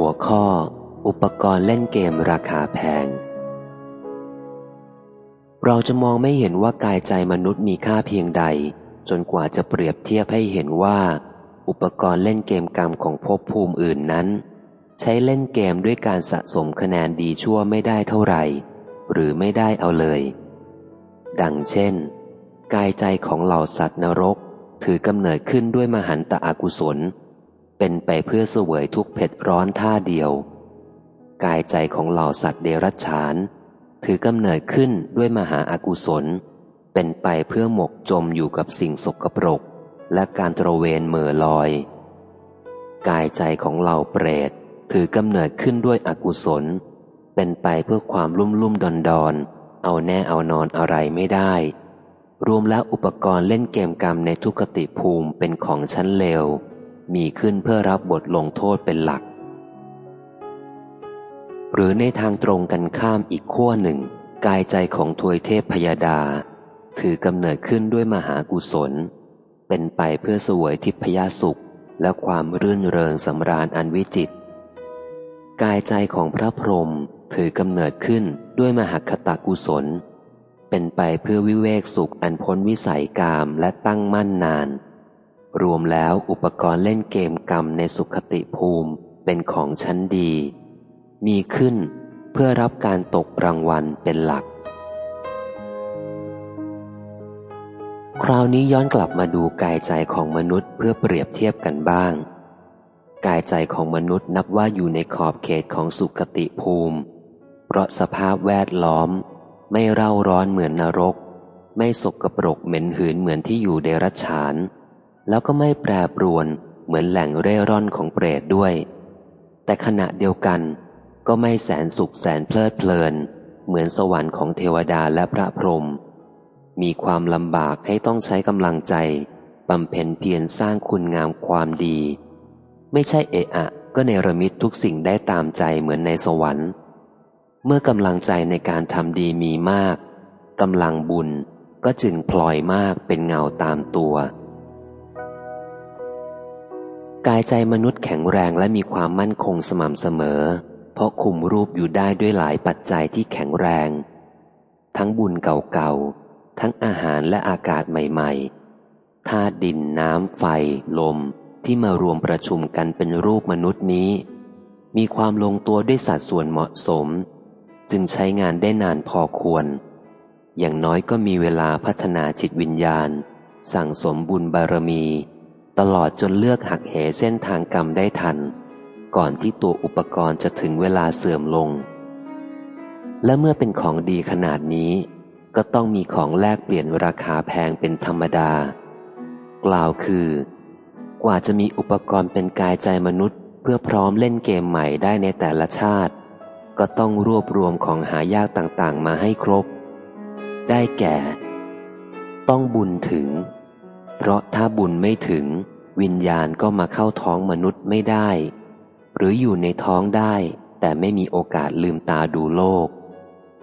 หัวข้อ อุปกรณ์เล่นเกมราคาแพง เราจะมองไม่เห็นว่ากายใจมนุษย์มีค่าเพียงใด จนกว่าจะเปรียบเทียบให้เห็นว่า อุปกรณ์เล่นเกมกรรมของภพภูมิอื่นนั้น ใช้เล่นเกมด้วยการสะสมคะแนนดีชั่วไม่ได้เท่าไหร่ หรือไม่ได้เอาเลย ดังเช่น กายใจของเหล่าสัตว์นรกถือกำเนิดขึ้นด้วยมหันตอากุศล เป็นไปเพื่อเสวยทุกเผ็ดร้อนท่าเดียว กายใจของเหล่าสัตว์เดรัจฉาน ถือกำเนิดขึ้นด้วยมหาอากุศล เป็นไปเพื่อหมกจมอยู่กับสิ่งสกปรก และการตระเวนเมื่อลอย กายใจของเหล่าเปรตถือกำเนิดขึ้นด้วยอกุศล เป็นไปเพื่อความลุ่มลุ่มดอนดอนเอาแน่เอานอนอะไรไม่ได้ รวมแล้วอุปกรณ์เล่นเกมกรรมในทุกติภูมิเป็นของชั้นเลว มีขึ้นเพื่อรับบทลงโทษเป็นหลัก หรือในทางตรงกันข้ามอีกขั้วหนึ่ง กายใจของทวยเทพพยาดา ถือกำเนิดขึ้นด้วยมหากุศล เป็นไปเพื่อสวยทิพยสุขและความรื่นเริงสำราญอันวิจิต กายใจของพระพรหมถือกำเนิดขึ้นด้วยมหคตากุศล เป็นไปเพื่อวิเวกสุขอันพ้นวิสัยกามและตั้งมั่นนาน รวมแล้วอุปกรณ์เล่นเกมกรรมในสุขติภูมิเป็นของชั้นดี มีขึ้นเพื่อรับการตกรางวัลเป็นหลัก คราวนี้ย้อนกลับมาดูกายใจของมนุษย์เพื่อเปรียบเทียบกันบ้าง กายใจของมนุษย์นับว่าอยู่ในขอบเขตของสุขติภูมิ เพราะสภาพแวดล้อม ไม่เร่าร้อนเหมือนนรก ไม่สกปรกเหม็นหืนเหมือนที่อยู่เดรัจฉาน แล้วก็ไม่แปรปรวนเหมือนแหล่งเร่ร่อนของเปรตด้วย แต่ขณะเดียวกันก็ไม่แสนสุขแสนเพลิดเพลิน เหมือนสวรรค์ของเทวดาและพระพรหมมีความลำบากให้ต้องใช้กำลังใจบำเพ็ญเพียรสร้างคุณงามความดี ไม่ใช่เอะอะ ก็เนรมิตทุกสิ่งได้ตามใจเหมือนในสวรรค์ เมื่อกำลังใจในการทำดีมีมากกำลังบุญก็จึงพลอยมากเป็นเงาตามตัว กายใจมนุษย์แข็งแรงและมีความมั่นคงสม่ำเสมอ เพราะคุมรูปอยู่ได้ด้วยหลายปัจจัยที่แข็งแรง ทั้งบุญเก่าๆ ทั้งอาหารและอากาศใหม่ๆธาตุดินน้ำไฟ ลมที่มารวมประชุมกันเป็นรูปมนุษย์นี้ มีความลงตัวด้วยสัดส่วนเหมาะสม จึงใช้งานได้นานพอควร อย่างน้อยก็มีเวลาพัฒนาจิตวิญญาณ สั่งสมบุญบารมี ตลอดจนเลือกหักเหเส้นทางกรรมได้ทัน ก่อนที่ตัวอุปกรณ์จะถึงเวลาเสื่อมลง และเมื่อเป็นของดีขนาดนี้ ก็ต้องมีของแลกเปลี่ยนราคาแพงเป็นธรรมดา กล่าวคือ กว่าจะมีอุปกรณ์เป็นกายใจมนุษย์ เพื่อพร้อมเล่นเกมใหม่ได้ในแต่ละชาติ ก็ต้องรวบรวมของหายากต่างๆ มาให้ครบ ได้แก่ ต้องบุญถึง เพราะถ้าบุญไม่ถึง วิญญาณก็มาเข้าท้องมนุษย์ไม่ได้ หรืออยู่ในท้องได้ แต่ไม่มีโอกาสลืมตาดูโลก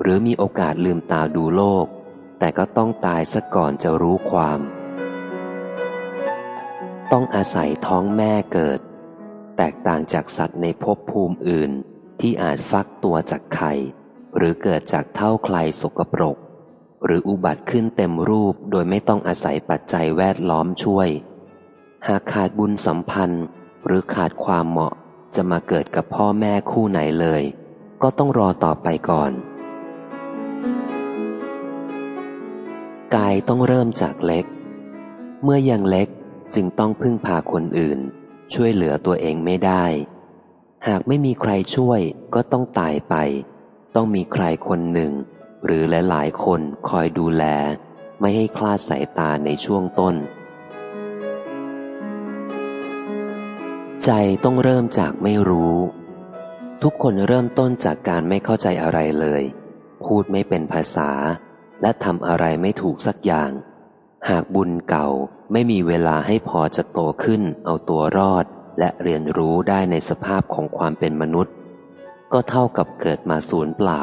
หรือมีโอกาสลืมตาดูโลก แต่ก็ต้องตายซะก่อนจะรู้ความ ต้องอาศัยท้องแม่เกิด แตกต่างจากสัตว์ในภพภูมิอื่นที่อาจฟักตัวจากไข่ หรือเกิดจากเท่าใครสกปรก หรืออุบัติขึ้นเต็มรูปโดยไม่ต้องอาศัยปัจจัยแวดล้อมช่วย หากขาดบุญสัมพันธ์ หรือขาดความเหมาะจะมาเกิดกับพ่อแม่คู่ไหนเลย ก็ต้องรอต่อไปก่อน กายต้องเริ่มจากเล็ก เมื่อยังเล็กจึงต้องพึ่งพาคนอื่น ช่วยเหลือตัวเองไม่ได้ หากไม่มีใครช่วยก็ต้องตายไป ต้องมีใครคนหนึ่ง หรือหลายๆคนคอยดูแล ไม่ให้คลาดสายตาในช่วงต้น ใจต้องเริ่มจากไม่รู้ ทุกคนเริ่มต้นจากการไม่เข้าใจอะไรเลย พูดไม่เป็นภาษา และทำอะไรไม่ถูกสักอย่าง หากบุญเก่าไม่มีเวลาให้พอจะโตขึ้น เอาตัวรอด และเรียนรู้ได้ในสภาพของความเป็นมนุษย์ ก็เท่ากับเกิดมาศูนย์เปล่า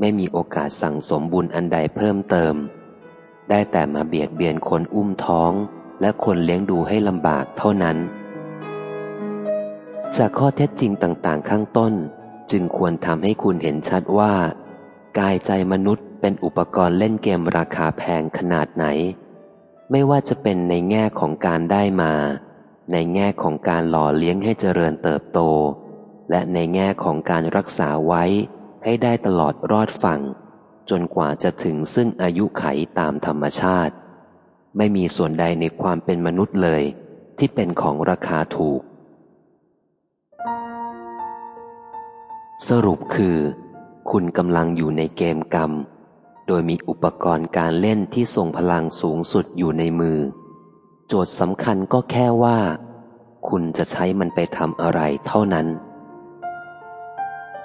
ไม่มีโอกาสสั่งสมบุญอันใดเพิ่มเติม ได้แต่มาเบียดเบียนคนอุ้มท้อง และคนเลี้ยงดูให้ลำบากเท่านั้นจจากข้อเท็จจริงต่างๆ ข้างต้น จึงควรทำให้คุณเห็นชัดว่า กายใจมนุษย์เป็นอุปกรณ์เล่นเกมราคาแพงขนาดไหน ไม่ว่าจะเป็นในแง่ของการได้มา ในแง่ของการหล่อเลี้ยงให้เจริญเติบโต และในแง่ของการรักษาไว้ ให้ได้ตลอดรอดฝั่ง จนกว่าจะถึงซึ่งอายุไขตามธรรมชาติ ไม่มีส่วนใดในความเป็นมนุษย์เลย ที่เป็นของราคาถูก สรุปคือ คุณกำลังอยู่ในเกมกรรม โดยมีอุปกรณ์การเล่นที่ทรงพลังสูงสุดอยู่ในมือ โจทย์สำคัญก็แค่ว่า คุณจะใช้มันไปทำอะไรเท่านั้น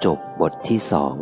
จบบทที่สอง